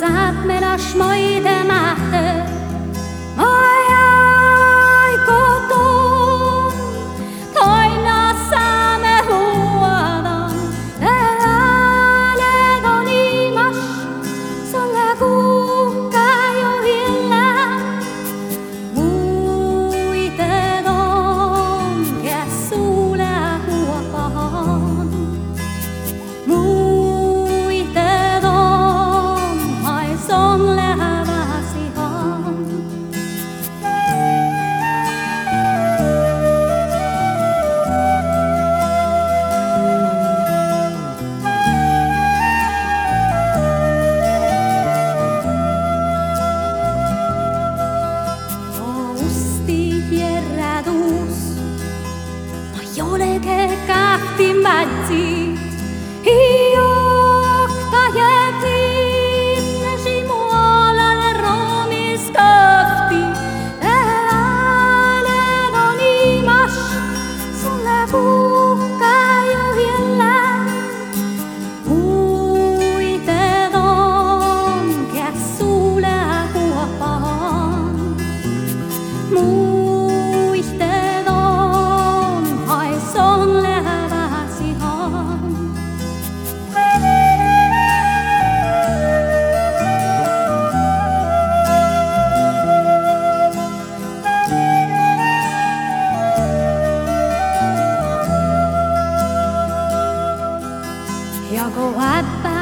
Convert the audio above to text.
Sagt mir, dass schmeide mich da machte, kahti mätsi Hiokta jätin Simuolale roomis kahti Äälen on imas Sulle puhka jo hillan Muited on, kes sulle huopahan 하고 왔다.